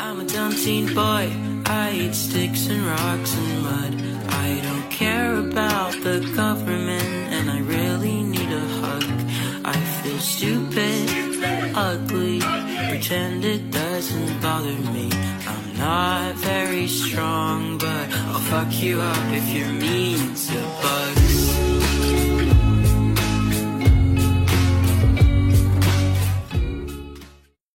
I'm a dumb teen boy. I eat sticks and rocks and mud. I don't care about the government, and I really need a hug. I feel stupid, ugly, pretend it doesn't bother me. I'm not very strong, but I'll fuck you up if you're mean